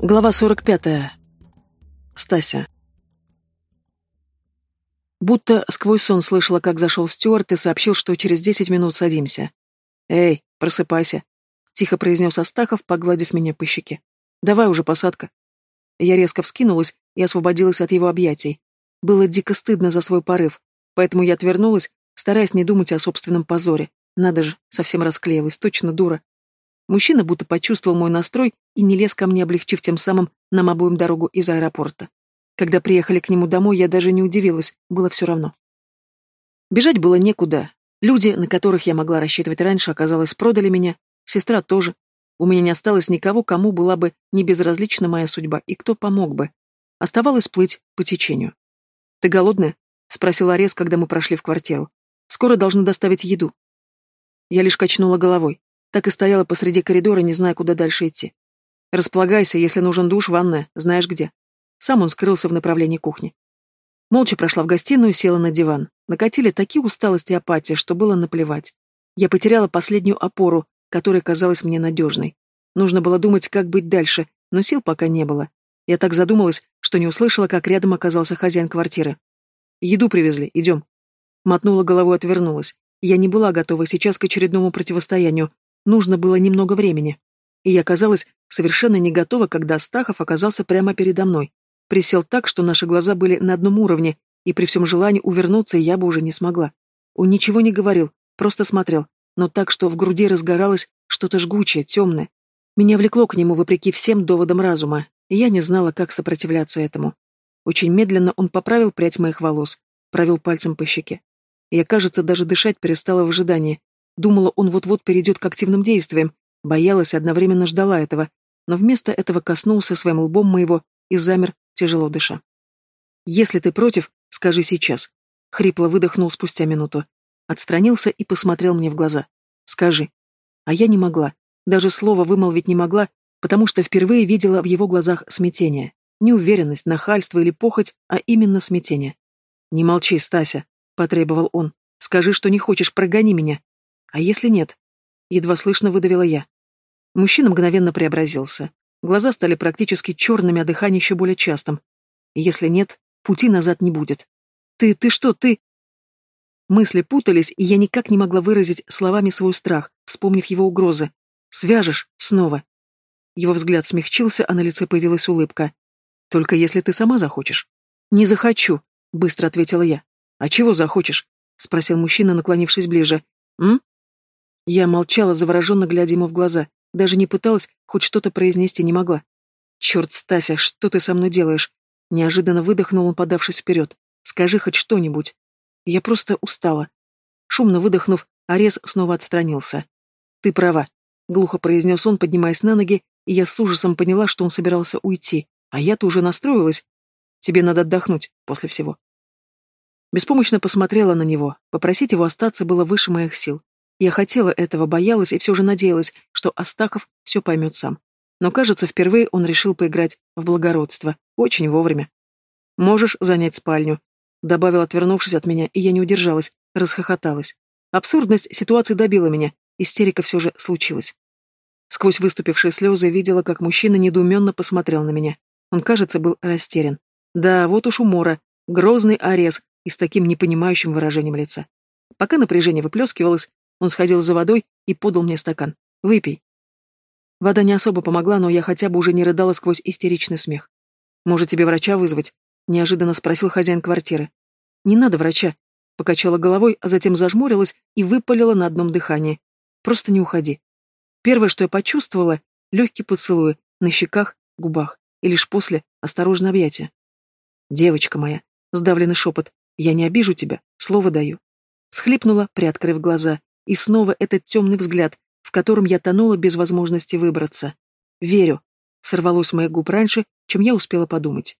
Глава 45. Стася. Будто сквозь сон слышала, как зашел Стюарт и сообщил, что через десять минут садимся. «Эй, просыпайся», — тихо произнес Астахов, погладив меня по щеке. «Давай уже посадка». Я резко вскинулась и освободилась от его объятий. Было дико стыдно за свой порыв, поэтому я отвернулась, стараясь не думать о собственном позоре. Надо же, совсем расклеилась, точно дура. Мужчина будто почувствовал мой настрой и не лез ко мне, облегчив тем самым нам обоим дорогу из аэропорта. Когда приехали к нему домой, я даже не удивилась, было все равно. Бежать было некуда. Люди, на которых я могла рассчитывать раньше, оказалось, продали меня. Сестра тоже. У меня не осталось никого, кому была бы не безразлична моя судьба, и кто помог бы. Оставалось плыть по течению. «Ты голодная?» — спросил Арес, когда мы прошли в квартиру. «Скоро должны доставить еду». Я лишь качнула головой. Так и стояла посреди коридора, не зная, куда дальше идти. «Располагайся, если нужен душ, ванная, знаешь где». Сам он скрылся в направлении кухни. Молча прошла в гостиную и села на диван. Накатили такие усталости и апатия, что было наплевать. Я потеряла последнюю опору, которая казалась мне надежной. Нужно было думать, как быть дальше, но сил пока не было. Я так задумалась, что не услышала, как рядом оказался хозяин квартиры. «Еду привезли, идем». Мотнула головой, отвернулась. Я не была готова сейчас к очередному противостоянию, Нужно было немного времени. И я оказалась совершенно не готова, когда Стахов оказался прямо передо мной. Присел так, что наши глаза были на одном уровне, и при всем желании увернуться я бы уже не смогла. Он ничего не говорил, просто смотрел, но так, что в груди разгоралось что-то жгучее, темное. Меня влекло к нему вопреки всем доводам разума, и я не знала, как сопротивляться этому. Очень медленно он поправил прядь моих волос, провел пальцем по щеке. Я, кажется, даже дышать перестала в ожидании, Думала, он вот-вот перейдет к активным действиям, боялась и одновременно ждала этого, но вместо этого коснулся своим лбом моего и замер, тяжело дыша. «Если ты против, скажи сейчас», — хрипло выдохнул спустя минуту. Отстранился и посмотрел мне в глаза. «Скажи». А я не могла, даже слова вымолвить не могла, потому что впервые видела в его глазах смятение. Не уверенность, нахальство или похоть, а именно смятение. «Не молчи, Стася», — потребовал он. «Скажи, что не хочешь, прогони меня». А если нет? Едва слышно выдавила я. Мужчина мгновенно преобразился. Глаза стали практически черными, а дыхание еще более частым. Если нет, пути назад не будет. Ты, ты что, ты... Мысли путались, и я никак не могла выразить словами свой страх, вспомнив его угрозы. «Свяжешь? Снова». Его взгляд смягчился, а на лице появилась улыбка. «Только если ты сама захочешь». «Не захочу», — быстро ответила я. «А чего захочешь?» — спросил мужчина, наклонившись ближе. «М? Я молчала, завороженно глядя ему в глаза, даже не пыталась, хоть что-то произнести не могла. «Черт, Стася, что ты со мной делаешь?» Неожиданно выдохнул он, подавшись вперед. «Скажи хоть что-нибудь». Я просто устала. Шумно выдохнув, Арес снова отстранился. «Ты права», — глухо произнес он, поднимаясь на ноги, и я с ужасом поняла, что он собирался уйти. А я-то уже настроилась. Тебе надо отдохнуть после всего. Беспомощно посмотрела на него. Попросить его остаться было выше моих сил. Я хотела этого, боялась и все же надеялась, что Астахов все поймет сам. Но, кажется, впервые он решил поиграть в благородство. Очень вовремя. «Можешь занять спальню», — добавил, отвернувшись от меня, и я не удержалась, расхохоталась. Абсурдность ситуации добила меня, истерика все же случилась. Сквозь выступившие слезы видела, как мужчина недоуменно посмотрел на меня. Он, кажется, был растерян. Да, вот уж умора, грозный арес и с таким непонимающим выражением лица. Пока напряжение выплескивалось, он сходил за водой и подал мне стакан. «Выпей». Вода не особо помогла, но я хотя бы уже не рыдала сквозь истеричный смех. «Может, тебе врача вызвать?» — неожиданно спросил хозяин квартиры. «Не надо врача», — покачала головой, а затем зажмурилась и выпалила на одном дыхании. «Просто не уходи». Первое, что я почувствовала — легкие поцелуи на щеках, губах, и лишь после — осторожное объятие. «Девочка моя», — сдавленный шепот, — «я не обижу тебя, слово даю». Схлипнула, приоткрыв глаза, и снова этот темный взгляд, в котором я тонула без возможности выбраться. «Верю», — сорвалось с моих губ раньше, чем я успела подумать.